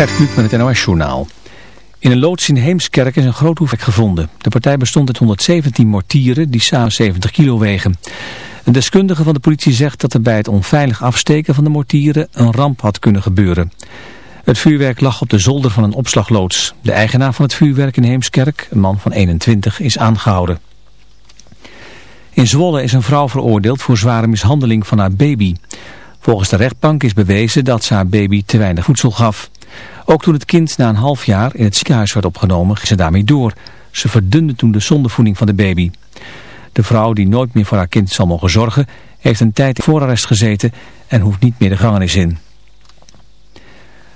Gert Kluk met het NOS-journaal. In een loods in Heemskerk is een groot hoefwerk gevonden. De partij bestond uit 117 mortieren die samen 70 kilo wegen. Een deskundige van de politie zegt dat er bij het onveilig afsteken van de mortieren een ramp had kunnen gebeuren. Het vuurwerk lag op de zolder van een opslagloods. De eigenaar van het vuurwerk in Heemskerk, een man van 21, is aangehouden. In Zwolle is een vrouw veroordeeld voor zware mishandeling van haar baby. Volgens de rechtbank is bewezen dat ze haar baby te weinig voedsel gaf. Ook toen het kind na een half jaar in het ziekenhuis werd opgenomen, ging ze daarmee door. Ze verdunde toen de zondevoeding van de baby. De vrouw die nooit meer voor haar kind zal mogen zorgen, heeft een tijd in voorarrest gezeten en hoeft niet meer de gevangenis in.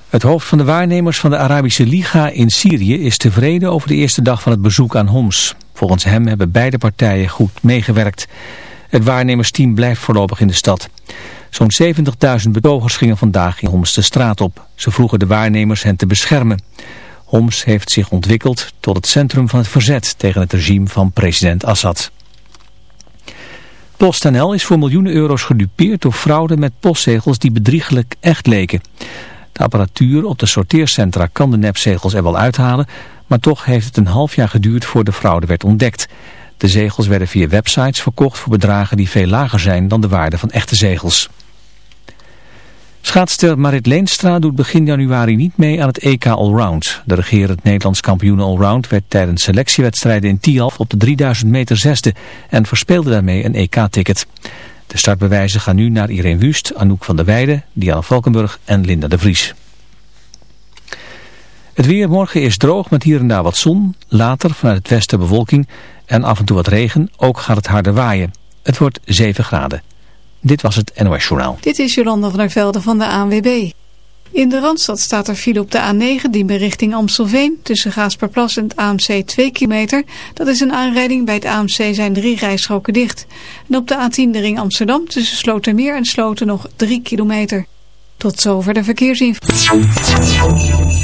Het hoofd van de waarnemers van de Arabische Liga in Syrië is tevreden over de eerste dag van het bezoek aan Homs. Volgens hem hebben beide partijen goed meegewerkt. Het waarnemersteam blijft voorlopig in de stad. Zo'n 70.000 betogers gingen vandaag in Homs de straat op. Ze vroegen de waarnemers hen te beschermen. Homs heeft zich ontwikkeld tot het centrum van het verzet tegen het regime van president Assad. PostNL is voor miljoenen euro's gedupeerd door fraude met postzegels die bedriegelijk echt leken. De apparatuur op de sorteercentra kan de nepzegels er wel uithalen, maar toch heeft het een half jaar geduurd voor de fraude werd ontdekt. De zegels werden via websites verkocht voor bedragen die veel lager zijn dan de waarde van echte zegels. Schaatster Marit Leenstra doet begin januari niet mee aan het EK Allround. De regerend Nederlands kampioen Allround werd tijdens selectiewedstrijden in Tialf op de 3000 meter zesde en verspeelde daarmee een EK-ticket. De startbewijzen gaan nu naar Irene Wust, Anouk van der Weijden, Diana Valkenburg en Linda de Vries. Het weer morgen is droog met hier en daar wat zon, later vanuit het westen bewolking en af en toe wat regen. Ook gaat het harder waaien. Het wordt 7 graden. Dit was het NOS Journaal. Dit is Jolanda van der Velde van de ANWB. In de Randstad staat er file op de A9, die richting Amstelveen. Tussen Gaasperplas en het AMC 2 kilometer. Dat is een aanrijding. Bij het AMC zijn drie rijstroken dicht. En op de A10 de ring Amsterdam tussen Slotermeer en Sloten nog 3 kilometer. Tot zover de verkeersinformatie.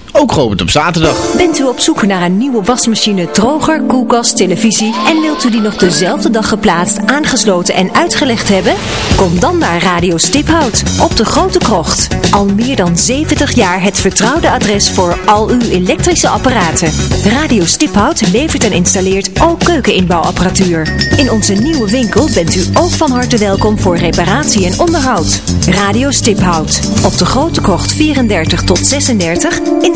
ook geopend op zaterdag. Bent u op zoek naar een nieuwe wasmachine, droger, koelkast, televisie... en wilt u die nog dezelfde dag geplaatst, aangesloten en uitgelegd hebben? Kom dan naar Radio Stiphout op de Grote Krocht. Al meer dan 70 jaar het vertrouwde adres voor al uw elektrische apparaten. Radio Stiphout levert en installeert ook keukeninbouwapparatuur. In onze nieuwe winkel bent u ook van harte welkom voor reparatie en onderhoud. Radio Stiphout op de Grote Krocht 34 tot 36 in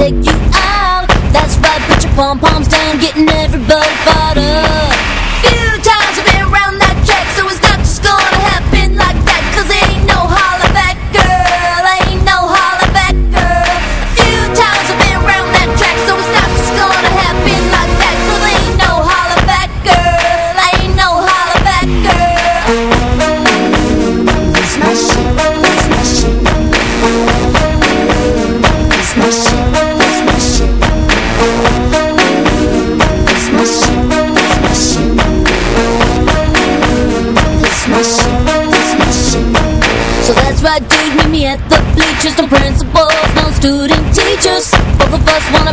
take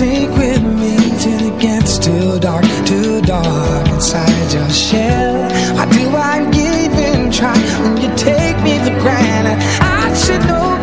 sink with me till it gets too dark, too dark inside your shell. Why do I even try when you take me for granted? I should know.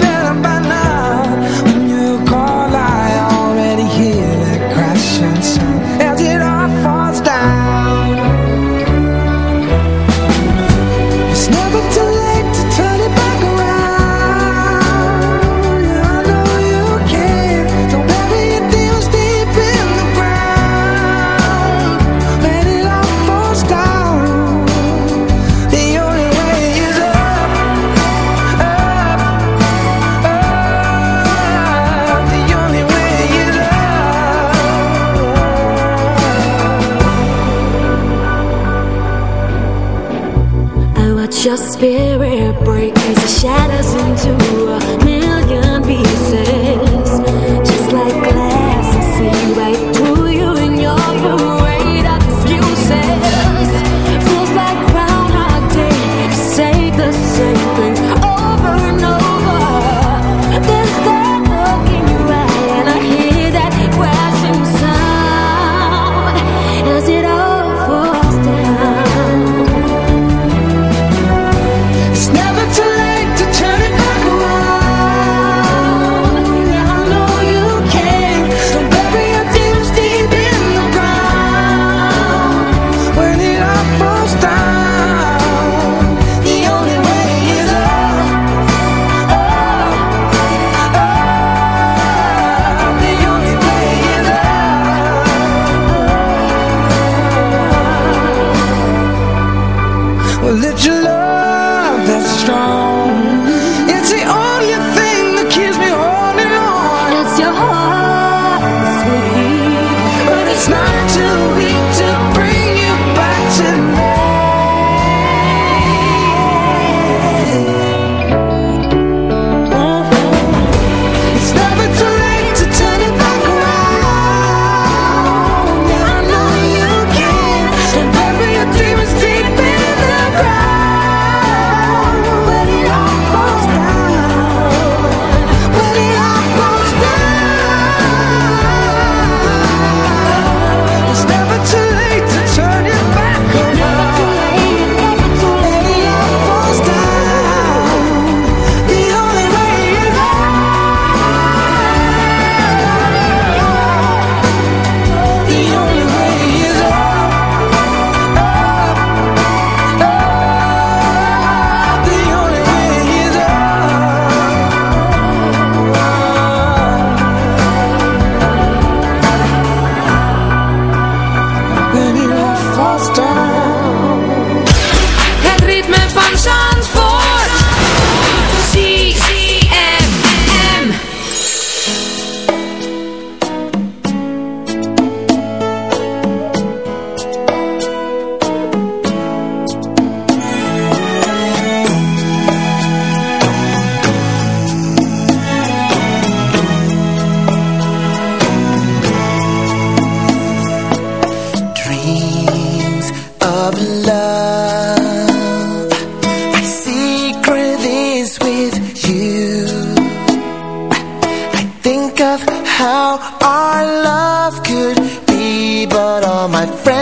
Our love could be, but all my friends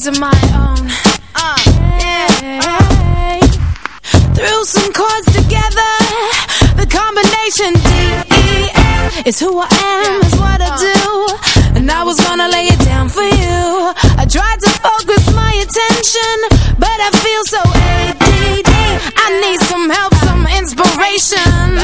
words of my own. Uh, yeah, uh. Threw some chords together. The combination D-E-M is who I am, is what I do. And I was gonna lay it down for you. I tried to focus my attention, but I feel so ADD. I need some help, some inspiration.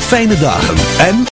Fijne dagen. en...